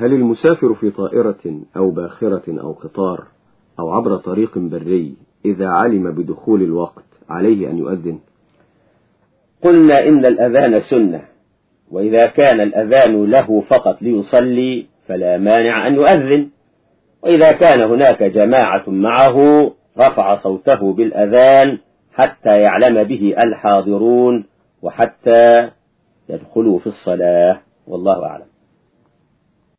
هل المسافر في طائرة أو باخرة أو قطار أو عبر طريق بري إذا علم بدخول الوقت عليه أن يؤذن؟ قلنا إن الأذان سنة وإذا كان الأذان له فقط ليصلي فلا مانع أن يؤذن. وإذا كان هناك جماعة معه رفع صوته بالأذان حتى يعلم به الحاضرون وحتى يدخلوا في الصلاة. والله أعلم.